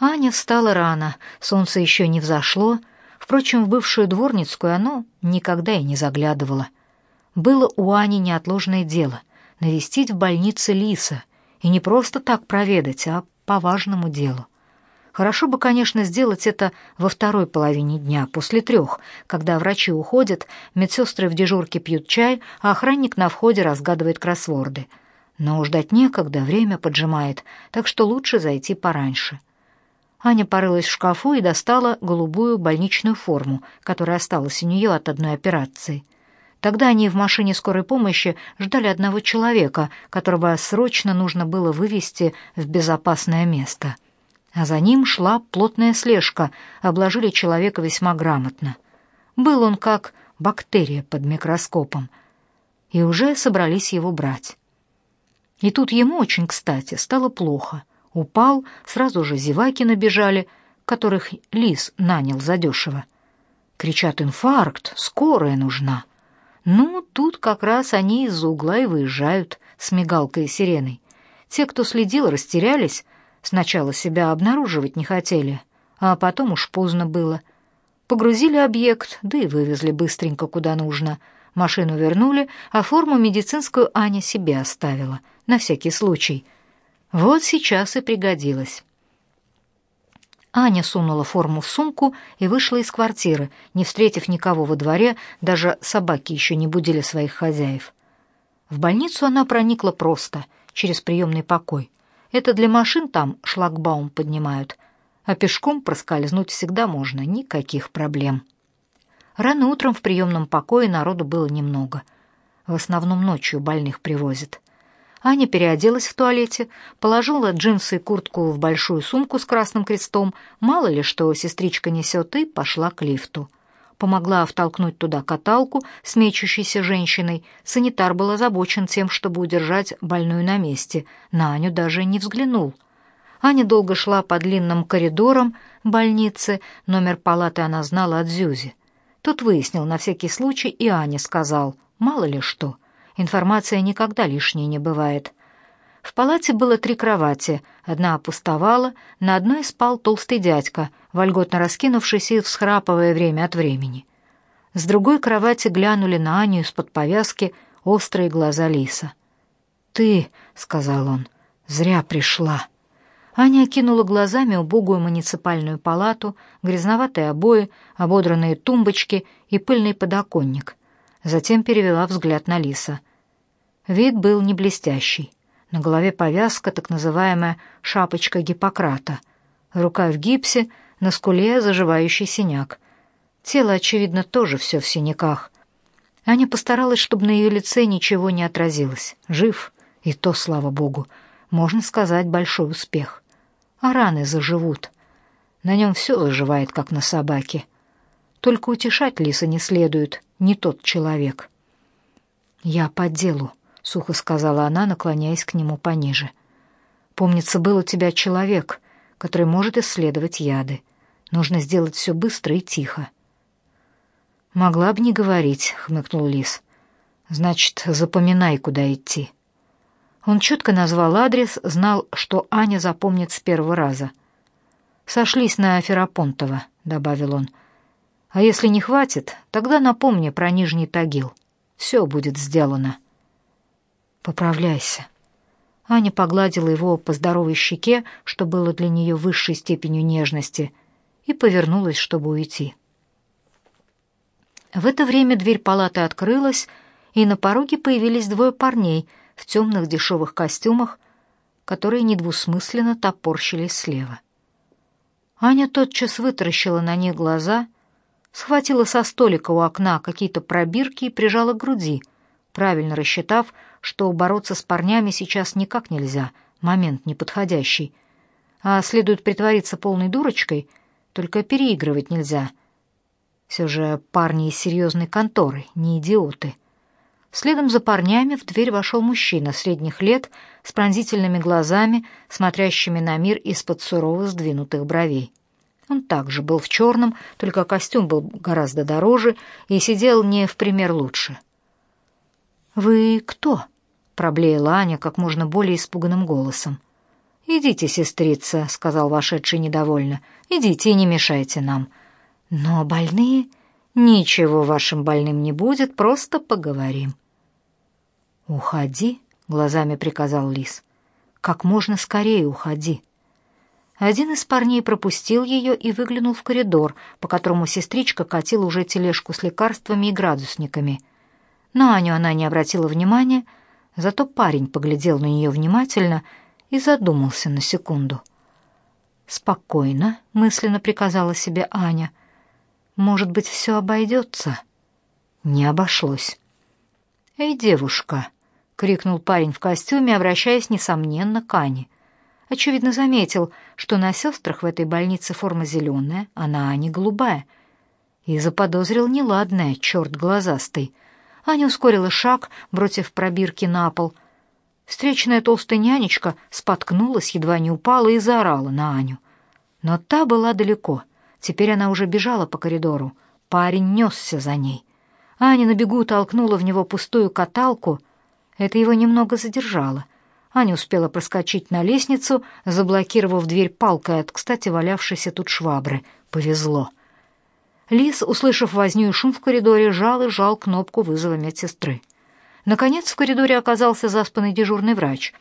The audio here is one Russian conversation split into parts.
Аня встала рано, солнце еще не взошло. Впрочем, в бывшую дворницкую оно никогда и не заглядывало. Было у Ани неотложное дело — навестить в больнице Лиса, и не просто так проведать, а по важному делу. Хорошо бы, конечно, сделать это во второй половине дня, после трех, когда врачи уходят, медсестры в дежурке пьют чай, а охранник на входе разгадывает кроссворды. Но ждать некогда, время поджимает, так что лучше зайти пораньше. Аня порылась в шкафу и достала голубую больничную форму, которая осталась у нее от одной операции. Тогда они в машине скорой помощи ждали одного человека, которого срочно нужно было вывести в безопасное место. А за ним шла плотная слежка, обложили человека весьма грамотно. Был он как бактерия под микроскопом, и уже собрались его брать. И тут ему очень кстати стало плохо — Упал, сразу же зеваки набежали, которых лис нанял задешево. Кричат «инфаркт! Скорая нужна!» Ну, тут как раз они из угла и выезжают с мигалкой и сиреной. Те, кто следил, растерялись, сначала себя обнаруживать не хотели, а потом уж поздно было. Погрузили объект, да и вывезли быстренько куда нужно. Машину вернули, а форму медицинскую Аня себе оставила, на всякий случай — вот сейчас и пригодилось. Аня сунула форму в сумку и вышла из квартиры, не встретив никого во дворе, даже собаки еще не будили своих хозяев. В больницу она проникла просто, через приемный покой. Это для машин там шлагбаум поднимают, а пешком проскользнуть всегда можно, никаких проблем. Рано утром в приемном покое народу было немного. В основном ночью больных привозят. Аня переоделась в туалете, положила джинсы и куртку в большую сумку с красным крестом, мало ли что сестричка несет, и пошла к лифту. Помогла втолкнуть туда каталку с мечущейся женщиной. Санитар был озабочен тем, чтобы удержать больную на месте. На Аню даже не взглянул. Аня долго шла по длинным коридорам больницы, номер палаты она знала от Зюзи. Тот выяснил на всякий случай, и Аня сказал, мало ли что — Информация никогда лишней не бывает. В палате было три кровати. Одна опустовала, на одной спал толстый дядька, вольготно раскинувшийся и всхрапывая время от времени. С другой кровати глянули на Аню из-под повязки острые глаза лиса. «Ты», — сказал он, — «зря пришла». Аня окинула глазами убогую муниципальную палату, грязноватые обои, ободранные тумбочки и пыльный подоконник. Затем перевела взгляд на лиса. Вид был не блестящий. На голове повязка, так называемая шапочка Гиппократа. Рука в гипсе, на скуле заживающий синяк. Тело, очевидно, тоже все в синяках. Аня постаралась, чтобы на ее лице ничего не отразилось. Жив, и то, слава богу, можно сказать, большой успех. А раны заживут. На нем все заживает, как на собаке. Только утешать лиса не следует, не тот человек. «Я по делу», сухо сказала она, наклоняясь к нему пониже. Помнится, был у тебя человек, который может исследовать яды. Нужно сделать все быстро и тихо. Могла бы не говорить, хмыкнул Лис. Значит, запоминай, куда идти. Он четко назвал адрес, знал, что Аня запомнит с первого раза. Сошлись на Ферапонтова, добавил он. А если не хватит, тогда напомни про Нижний Тагил. Все будет сделано. Поправляйся. Аня погладила его по здоровой щеке, что было для нее высшей степенью нежности, и повернулась, чтобы уйти. В это время дверь палаты открылась, и на пороге появились двое парней в темных дешевых костюмах, которые недвусмысленно топорщились слева. Аня тотчас вытаращила на них глаза, схватила со столика у окна какие-то пробирки и прижала к груди, правильно рассчитав, что бороться с парнями сейчас никак нельзя, момент неподходящий. А следует притвориться полной дурочкой, только переигрывать нельзя. Все же парни из серьезной конторы, не идиоты. Следом за парнями в дверь вошел мужчина средних лет с пронзительными глазами, смотрящими на мир из-под сурово сдвинутых бровей. Он также был в черном, только костюм был гораздо дороже и сидел не в пример лучше. «Вы кто?» — проблеяла Аня как можно более испуганным голосом. «Идите, сестрица», — сказал вошедший недовольно. «Идите и не мешайте нам». «Но больные...» «Ничего вашим больным не будет, просто поговорим». «Уходи», — глазами приказал Лис. «Как можно скорее уходи». Один из парней пропустил ее и выглянул в коридор, по которому сестричка катила уже тележку с лекарствами и градусниками. На Аню она не обратила внимания, зато парень поглядел на нее внимательно и задумался на секунду. «Спокойно», — мысленно приказала себе Аня. «Может быть, все обойдется?» Не обошлось. «Эй, девушка!» — крикнул парень в костюме, обращаясь, несомненно, к Ане. Очевидно, заметил, что на сестрах в этой больнице форма зеленая, а на Ане голубая. И заподозрил неладное, черт глазастый. Аня ускорила шаг, бросив пробирки на пол. Встречная толстая нянечка споткнулась, едва не упала и заорала на Аню. Но та была далеко. Теперь она уже бежала по коридору. Парень несся за ней. Аня на бегу толкнула в него пустую каталку. Это его немного задержало — Аня успела проскочить на лестницу, заблокировав дверь палкой от, кстати, валявшейся тут швабры. Повезло. Лис, услышав возню и шум в коридоре, жал и жал кнопку вызова медсестры. Наконец в коридоре оказался заспанный дежурный врач.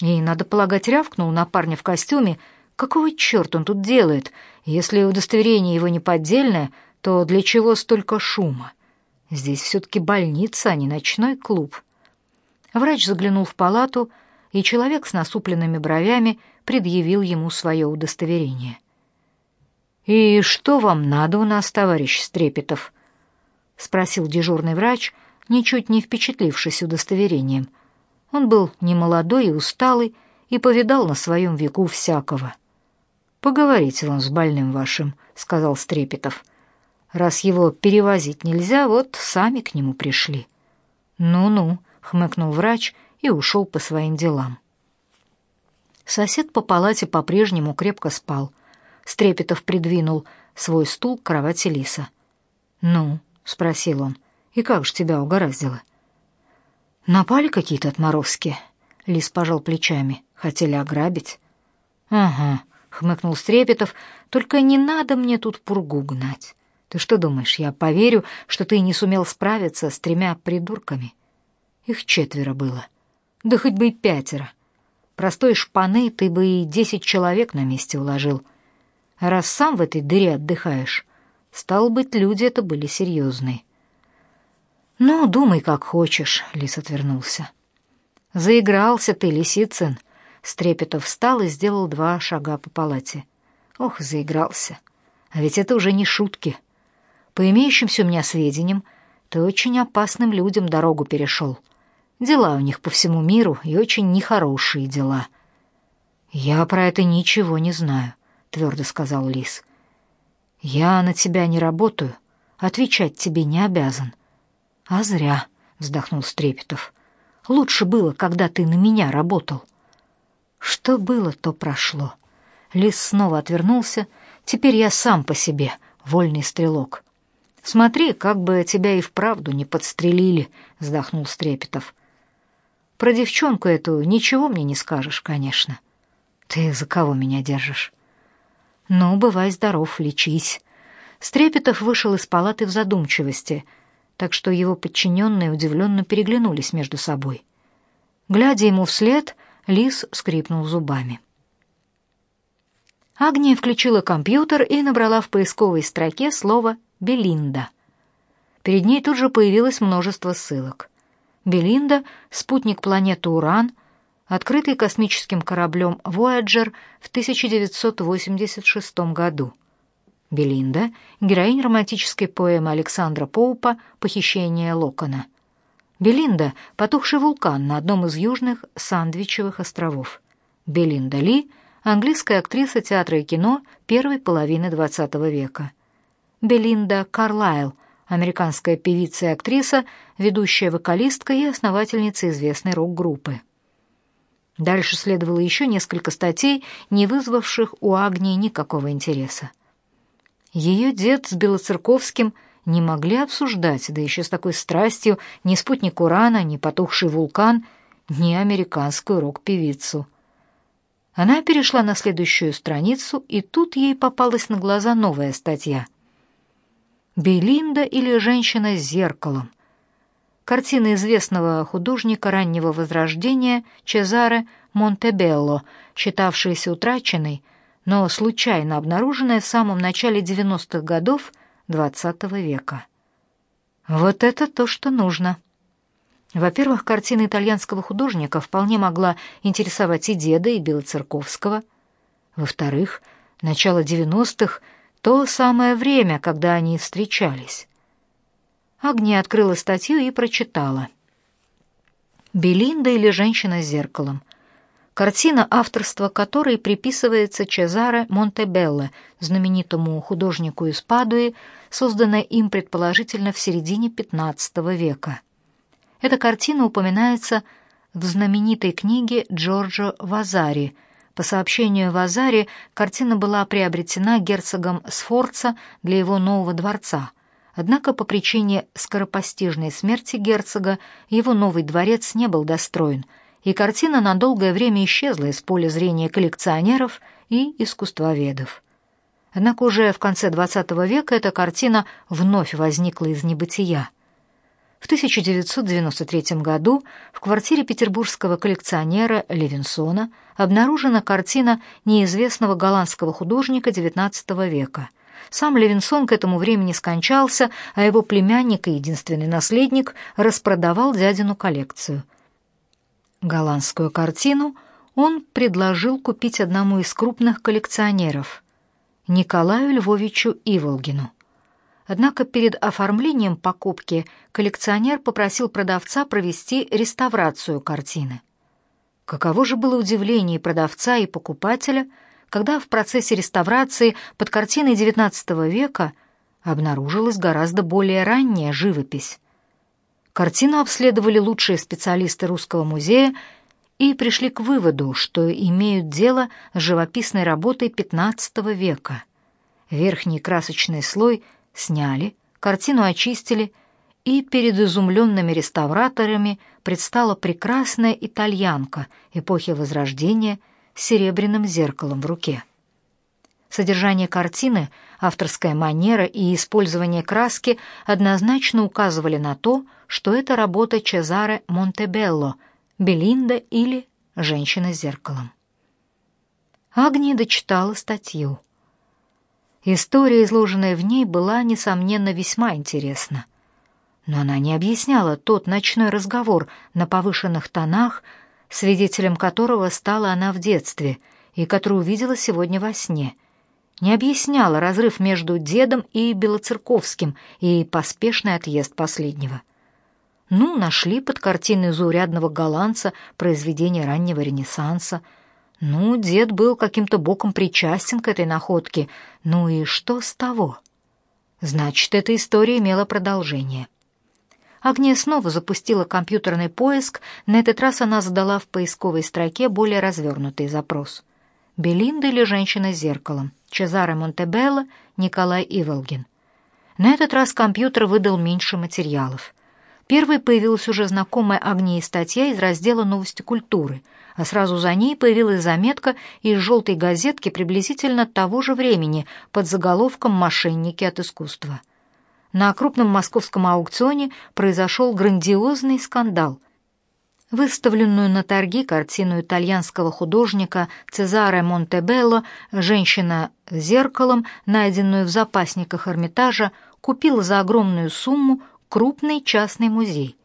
И, надо полагать, рявкнул на парня в костюме. Какого черта он тут делает? Если удостоверение его не поддельное, то для чего столько шума? Здесь все-таки больница, а не ночной клуб. Врач заглянул в палату, и человек с насупленными бровями предъявил ему свое удостоверение. «И что вам надо у нас, товарищ Стрепетов?» — спросил дежурный врач, ничуть не впечатлившись удостоверением. Он был немолодой и усталый и повидал на своем веку всякого. «Поговорите вам с больным вашим», — сказал Стрепетов. «Раз его перевозить нельзя, вот сами к нему пришли». «Ну-ну», — хмыкнул врач, — и ушел по своим делам. Сосед по палате по-прежнему крепко спал. Стрепетов придвинул свой стул к кровати Лиса. «Ну?» — спросил он. «И как же тебя угораздило?» «Напали какие-то отморозки?» Лис пожал плечами. «Хотели ограбить?» «Ага», — хмыкнул Стрепетов. «Только не надо мне тут пургу гнать. Ты что думаешь, я поверю, что ты не сумел справиться с тремя придурками?» Их четверо было. Да хоть бы и пятеро. Простой шпаны ты бы и десять человек на месте уложил. Раз сам в этой дыре отдыхаешь, стал быть, люди это были серьезные. «Ну, думай, как хочешь», — Лис отвернулся. «Заигрался ты, Лисицын!» Стрепетов встал и сделал два шага по палате. «Ох, заигрался! А ведь это уже не шутки. По имеющимся у меня сведениям, ты очень опасным людям дорогу перешел. Дела у них по всему миру и очень нехорошие дела. Я про это ничего не знаю, твердо сказал Лис. Я на тебя не работаю, отвечать тебе не обязан. А зря, вздохнул Стрепетов. Лучше было, когда ты на меня работал. Что было, то прошло. Лис снова отвернулся. Теперь я сам по себе, вольный стрелок. Смотри, как бы тебя и вправду не подстрелили, вздохнул Стрепетов. Про девчонку эту ничего мне не скажешь, конечно. Ты за кого меня держишь? Ну, бывай здоров, лечись. Стрепетов вышел из палаты в задумчивости, так что его подчиненные удивленно переглянулись между собой. Глядя ему вслед, Лис скрипнул зубами. Агния включила компьютер и набрала в поисковой строке слово «Белинда». Перед ней тут же появилось множество ссылок. Белинда — спутник планеты Уран, открытый космическим кораблем Voyager в 1986 году. Белинда — героинь романтической поэмы Александра Поупа «Похищение Локона». Белинда — потухший вулкан на одном из южных Сандвичевых островов. Белинда Ли — английская актриса театра и кино первой половины XX века. Белинда Карлайл — американская певица и актриса, ведущая вокалистка и основательница известной рок-группы. Дальше следовало еще несколько статей, не вызвавших у Агнии никакого интереса. Ее дед с Белоцерковским не могли обсуждать, да еще с такой страстью, ни спутник Урана, ни потухший вулкан, ни американскую рок-певицу. Она перешла на следующую страницу, и тут ей попалась на глаза новая статья. «Белинда или женщина с зеркалом?» Картина известного художника раннего Возрождения Чезаре Монтебелло, считавшаяся утраченной, но случайно обнаруженная в самом начале 90-х годов XX века. Вот это то, что нужно. Во-первых, картина итальянского художника вполне могла интересовать и деда, и Белоцерковского. Во-вторых, начало 90-х — то самое время, когда они встречались. Агния открыла статью и прочитала. «Белинда или женщина с зеркалом?» Картина, авторства которой приписывается Чезаре Монтебелло, знаменитому художнику из Падуи, созданная им предположительно в середине XV века. Эта картина упоминается в знаменитой книге Джорджо Вазари. По сообщению Вазари, картина была приобретена герцогом Сфорца для его нового дворца. Однако по причине скоропостижной смерти герцога его новый дворец не был достроен, и картина на долгое время исчезла из поля зрения коллекционеров и искусствоведов. Однако уже в конце XX века эта картина вновь возникла из небытия. В 1993 году в квартире петербургского коллекционера Левинсона обнаружена картина неизвестного голландского художника XIX века. Сам Левинсон к этому времени скончался, а его племянник и единственный наследник распродавал дядину коллекцию. Голландскую картину он предложил купить одному из крупных коллекционеров – Николаю Львовичу Иволгину. Однако перед оформлением покупки коллекционер попросил продавца провести реставрацию картины. Каково же было удивление продавца и покупателя, когда в процессе реставрации под картиной XIX века обнаружилась гораздо более ранняя живопись. Картину обследовали лучшие специалисты Русского музея и пришли к выводу, что имеют дело с живописной работой XV века. Верхний красочный слой – сняли, картину очистили, и перед изумленными реставраторами предстала прекрасная итальянка эпохи Возрождения с серебряным зеркалом в руке. Содержание картины, авторская манера и использование краски однозначно указывали на то, что это работа Чезаре Монтебелло, Белинда или «Женщина с зеркалом». Агния дочитала статью. История, изложенная в ней, была, несомненно, весьма интересна. Но она не объясняла тот ночной разговор на повышенных тонах, свидетелем которого стала она в детстве и который увидела сегодня во сне. Не объясняла разрыв между дедом и Белоцерковским и поспешный отъезд последнего. Ну, нашли под картиной заурядного голландца произведение раннего Ренессанса — ну, дед был каким-то боком причастен к этой находке. Ну и что с того? Значит, эта история имела продолжение. Агния снова запустила компьютерный поиск, на этот раз она задала в поисковой строке более развернутый запрос. «Белинда или женщина с зеркалом?» Чезаре Монтебелло, Николай Иволгин. На этот раз компьютер выдал меньше материалов. Первой появилась уже знакомая Агнии статья из раздела «Новости культуры», а сразу за ней появилась заметка из желтой газетки приблизительно того же времени под заголовком «Мошенники от искусства». На крупном московском аукционе произошел грандиозный скандал. Выставленную на торги картину итальянского художника Цезаре Монтебелло «Женщина с зеркалом», найденную в запасниках Эрмитажа, купил за огромную сумму крупный частный музей.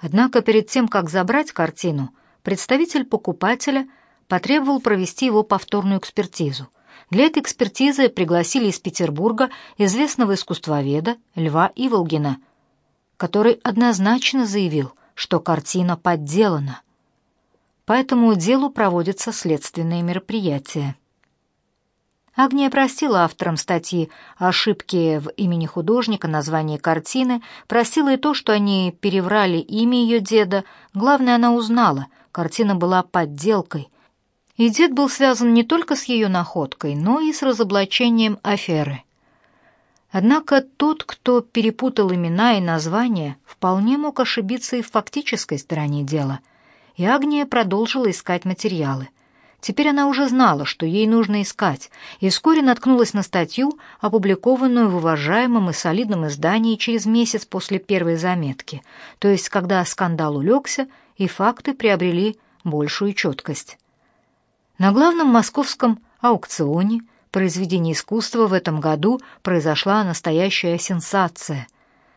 Однако перед тем, как забрать картину, представитель покупателя потребовал провести его повторную экспертизу. Для этой экспертизы пригласили из Петербурга известного искусствоведа Льва Иволгина, который однозначно заявил, что картина подделана. По этому делу проводятся следственные мероприятия. Агния простила авторам статьи ошибки в имени художника, названии картины, простила и то, что они переврали имя ее деда. Главное, она узнала, картина была подделкой. И дед был связан не только с ее находкой, но и с разоблачением аферы. Однако тот, кто перепутал имена и названия, вполне мог ошибиться и в фактической стороне дела. И Агния продолжила искать материалы — Теперь она уже знала, что ей нужно искать, и вскоре наткнулась на статью, опубликованную в уважаемом и солидном издании через месяц после первой заметки, то есть когда скандал улегся и факты приобрели большую четкость. На главном московском аукционе произведений искусства в этом году произошла настоящая сенсация.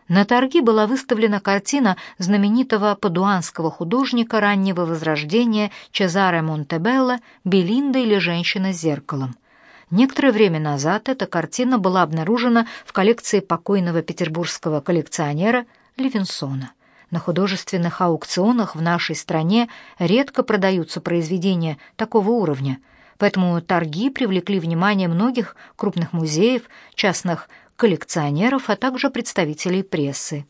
На торги была выставлена картина знаменитого падуанского художника раннего возрождения Чезаре Монтебелло «Белинда или женщина с зеркалом». Некоторое время назад эта картина была обнаружена в коллекции покойного петербургского коллекционера Левинсона. На художественных аукционах в нашей стране редко продаются произведения такого уровня, поэтому торги привлекли внимание многих крупных музеев, частных коллекционеров, а также представителей прессы.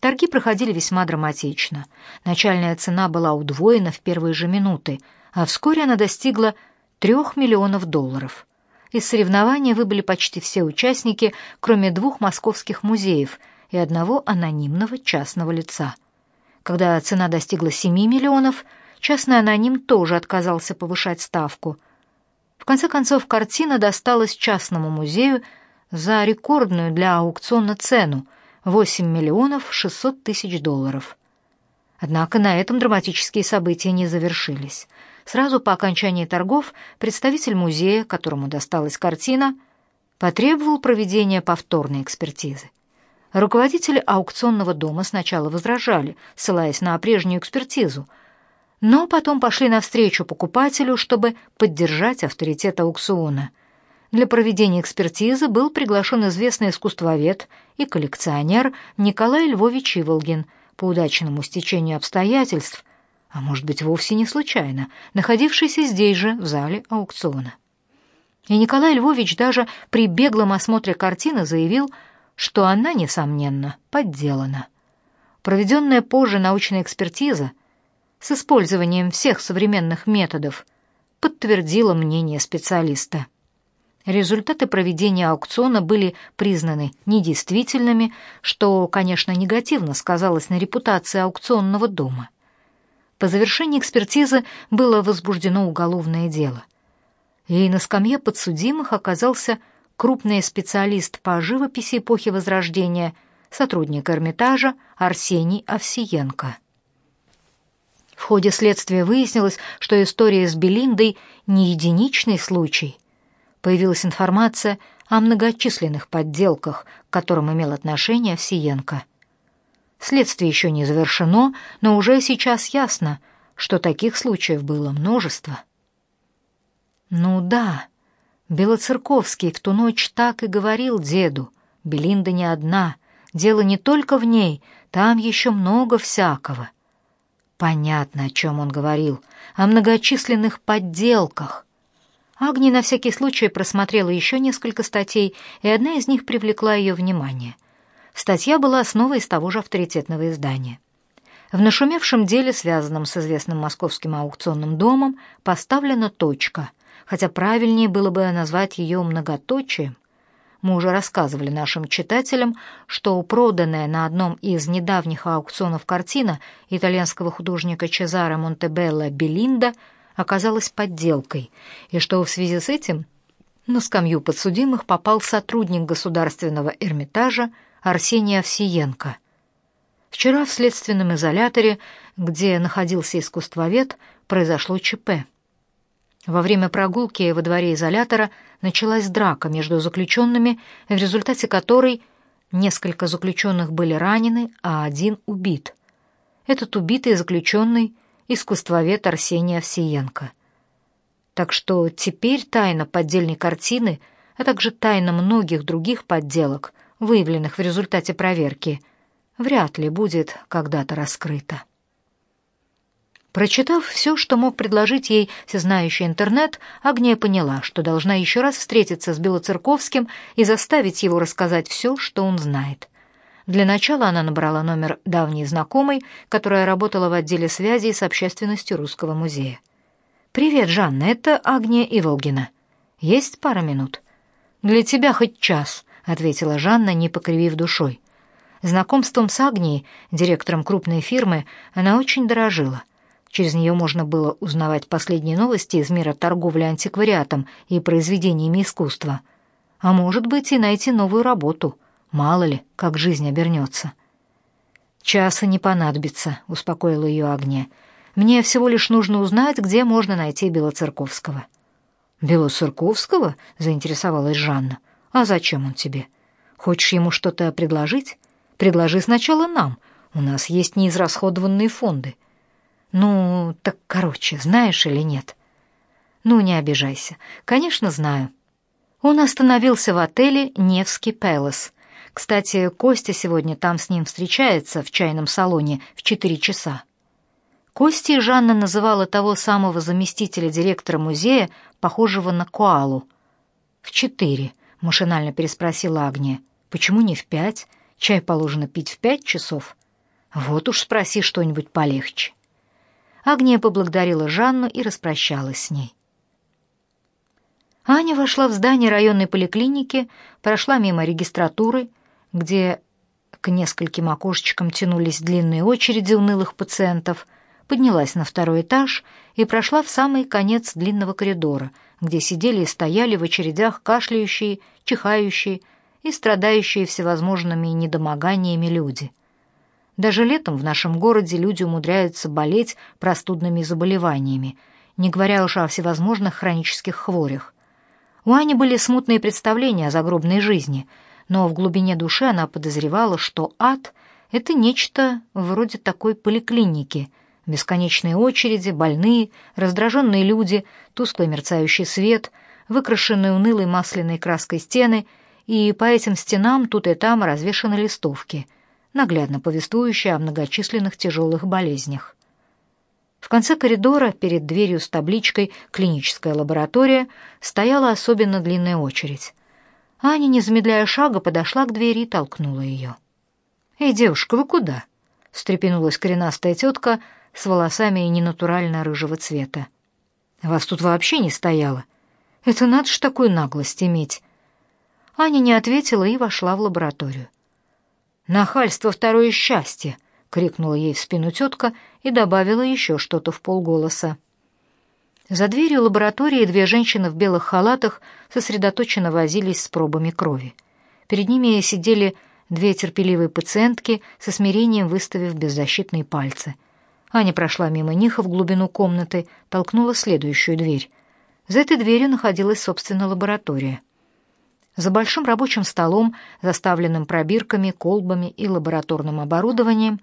Торги проходили весьма драматично. Начальная цена была удвоена в первые же минуты, а вскоре она достигла трех миллионов долларов. Из соревнования выбыли почти все участники, кроме двух московских музеев и одного анонимного частного лица. Когда цена достигла 7 миллионов, частный аноним тоже отказался повышать ставку. В конце концов, картина досталась частному музею за рекордную для аукциона цену — 8 миллионов 600 тысяч долларов. Однако на этом драматические события не завершились. Сразу по окончании торгов представитель музея, которому досталась картина, потребовал проведения повторной экспертизы. Руководители аукционного дома сначала возражали, ссылаясь на прежнюю экспертизу, но потом пошли навстречу покупателю, чтобы поддержать авторитет аукциона — для проведения экспертизы был приглашен известный искусствовед и коллекционер Николай Львович Иволгин, по удачному стечению обстоятельств, а может быть вовсе не случайно, находившийся здесь же, в зале аукциона. И Николай Львович даже при беглом осмотре картины заявил, что она, несомненно, подделана. Проведенная позже научная экспертиза с использованием всех современных методов подтвердила мнение специалиста. Результаты проведения аукциона были признаны недействительными, что, конечно, негативно сказалось на репутации аукционного дома. По завершении экспертизы было возбуждено уголовное дело. И на скамье подсудимых оказался крупный специалист по живописи эпохи Возрождения, сотрудник Эрмитажа Арсений Овсиенко. В ходе следствия выяснилось, что история с Белиндой не единичный случай – появилась информация о многочисленных подделках, к которым имел отношение Овсиенко. Следствие еще не завершено, но уже сейчас ясно, что таких случаев было множество. Ну да, Белоцерковский в ту ночь так и говорил деду. Белинда не одна, дело не только в ней, там еще много всякого. Понятно, о чем он говорил, о многочисленных подделках, Агния на всякий случай просмотрела еще несколько статей, и одна из них привлекла ее внимание. Статья была основой из того же авторитетного издания. В нашумевшем деле, связанном с известным московским аукционным домом, поставлена точка, хотя правильнее было бы назвать ее многоточием. Мы уже рассказывали нашим читателям, что проданная на одном из недавних аукционов картина итальянского художника Чезаре Монтебелло «Белинда» оказалась подделкой, и что в связи с этим на скамью подсудимых попал сотрудник государственного Эрмитажа Арсений Овсиенко. Вчера в следственном изоляторе, где находился искусствовед, произошло ЧП. Во время прогулки во дворе изолятора началась драка между заключенными, в результате которой несколько заключенных были ранены, а один убит. Этот убитый заключенный – искусствовед Арсений Овсиенко. Так что теперь тайна поддельной картины, а также тайна многих других подделок, выявленных в результате проверки, вряд ли будет когда-то раскрыта. Прочитав все, что мог предложить ей всезнающий интернет, Агния поняла, что должна еще раз встретиться с Белоцерковским и заставить его рассказать все, что он знает. Для начала она набрала номер давней знакомой, которая работала в отделе связи с общественностью Русского музея. «Привет, Жанна, это Агния Иволгина. Есть пара минут?» «Для тебя хоть час», — ответила Жанна, не покривив душой. Знакомством с Агнией, директором крупной фирмы, она очень дорожила. Через нее можно было узнавать последние новости из мира торговли антиквариатом и произведениями искусства. А может быть, и найти новую работу. Мало ли, как жизнь обернется. «Часа не понадобится», — успокоила ее Агния. «Мне всего лишь нужно узнать, где можно найти Белоцерковского». «Белоцерковского?» — заинтересовалась Жанна. «А зачем он тебе? Хочешь ему что-то предложить? Предложи сначала нам. У нас есть неизрасходованные фонды». «Ну, так короче, знаешь или нет?» «Ну, не обижайся. Конечно, знаю». Он остановился в отеле «Невский Пэлас». Кстати, Костя сегодня там с ним встречается в чайном салоне в четыре часа. Костей Жанна называла того самого заместителя директора музея, похожего на коалу. «В четыре», — машинально переспросила Агния. «Почему не в пять? Чай положено пить в пять часов. Вот уж спроси что-нибудь полегче». Агния поблагодарила Жанну и распрощалась с ней. Аня вошла в здание районной поликлиники, прошла мимо регистратуры, где к нескольким окошечкам тянулись длинные очереди унылых пациентов, поднялась на второй этаж и прошла в самый конец длинного коридора, где сидели и стояли в очередях кашляющие, чихающие и страдающие всевозможными недомоганиями люди. Даже летом в нашем городе люди умудряются болеть простудными заболеваниями, не говоря уж о всевозможных хронических хворях. У Ани были смутные представления о загробной жизни, но в глубине души она подозревала, что ад — это нечто вроде такой поликлиники — Бесконечные очереди, больные, раздраженные люди, тусклый мерцающий свет, выкрашенные унылой масляной краской стены, и по этим стенам тут и там развешаны листовки, наглядно повествующие о многочисленных тяжелых болезнях. В конце коридора, перед дверью с табличкой «Клиническая лаборатория», стояла особенно длинная очередь. Аня, не замедляя шага, подошла к двери и толкнула ее. «Эй, девушка, вы куда?» — встрепенулась коренастая тетка — с волосами ненатурально рыжего цвета. «Вас тут вообще не стояло. Это надо ж такую наглость иметь». Аня не ответила и вошла в лабораторию. «Нахальство — второе счастье!» — крикнула ей в спину тетка и добавила еще что-то в полголоса. За дверью лаборатории две женщины в белых халатах сосредоточенно возились с пробами крови. Перед ними сидели две терпеливые пациентки со смирением выставив беззащитные пальцы — Аня прошла мимо них в глубину комнаты, толкнула следующую дверь. За этой дверью находилась, собственно, лаборатория. За большим рабочим столом, заставленным пробирками, колбами и лабораторным оборудованием,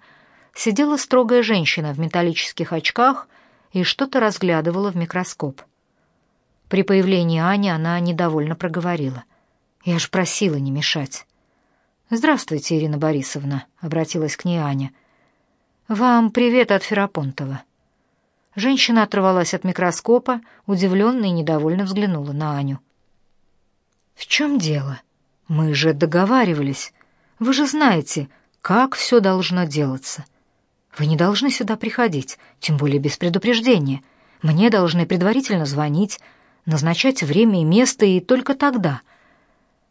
сидела строгая женщина в металлических очках и что-то разглядывала в микроскоп. При появлении Ани она недовольно проговорила. «Я же просила не мешать». «Здравствуйте, Ирина Борисовна», — обратилась к ней Аня. — «Вам привет от Ферапонтова». Женщина оторвалась от микроскопа, удивленно и недовольно взглянула на Аню. «В чем дело? Мы же договаривались. Вы же знаете, как все должно делаться. Вы не должны сюда приходить, тем более без предупреждения. Мне должны предварительно звонить, назначать время и место, и только тогда.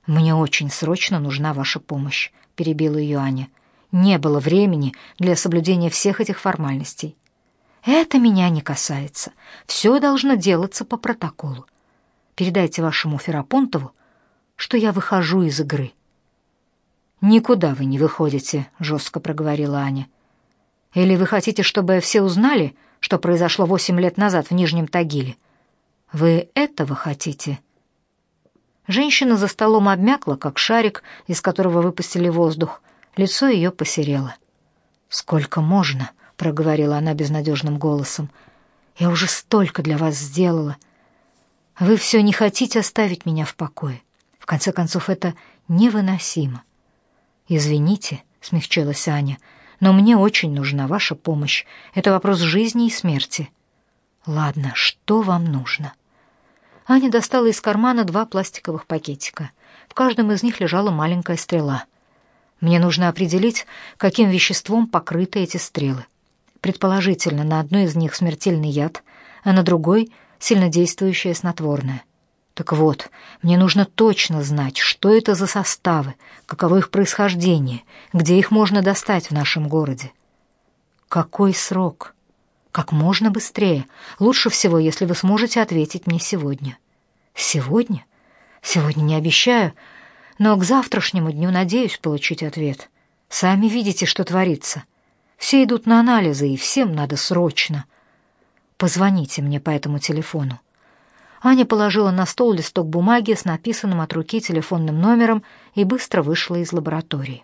Мне очень срочно нужна ваша помощь», — перебила ее Аня не было времени для соблюдения всех этих формальностей. Это меня не касается. Все должно делаться по протоколу. Передайте вашему Ферапонтову, что я выхожу из игры. Никуда вы не выходите, жестко проговорила Аня. Или вы хотите, чтобы все узнали, что произошло восемь лет назад в Нижнем Тагиле? Вы этого хотите? Женщина за столом обмякла, как шарик, из которого выпустили воздух, Лицо ее посерело. «Сколько можно?» — проговорила она безнадежным голосом. «Я уже столько для вас сделала. Вы все не хотите оставить меня в покое. В конце концов, это невыносимо». «Извините», — смягчилась Аня, — «но мне очень нужна ваша помощь. Это вопрос жизни и смерти». «Ладно, что вам нужно?» Аня достала из кармана два пластиковых пакетика. В каждом из них лежала маленькая стрела — мне нужно определить, каким веществом покрыты эти стрелы. Предположительно, на одной из них смертельный яд, а на другой — сильнодействующее снотворное. Так вот, мне нужно точно знать, что это за составы, каково их происхождение, где их можно достать в нашем городе. Какой срок? Как можно быстрее. Лучше всего, если вы сможете ответить мне сегодня. Сегодня? Сегодня не обещаю, но к завтрашнему дню надеюсь получить ответ. Сами видите, что творится. Все идут на анализы, и всем надо срочно. Позвоните мне по этому телефону. Аня положила на стол листок бумаги с написанным от руки телефонным номером и быстро вышла из лаборатории.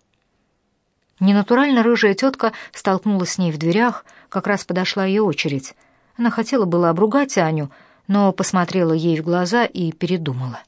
Ненатурально рыжая тетка столкнулась с ней в дверях, как раз подошла ее очередь. Она хотела было обругать Аню, но посмотрела ей в глаза и передумала.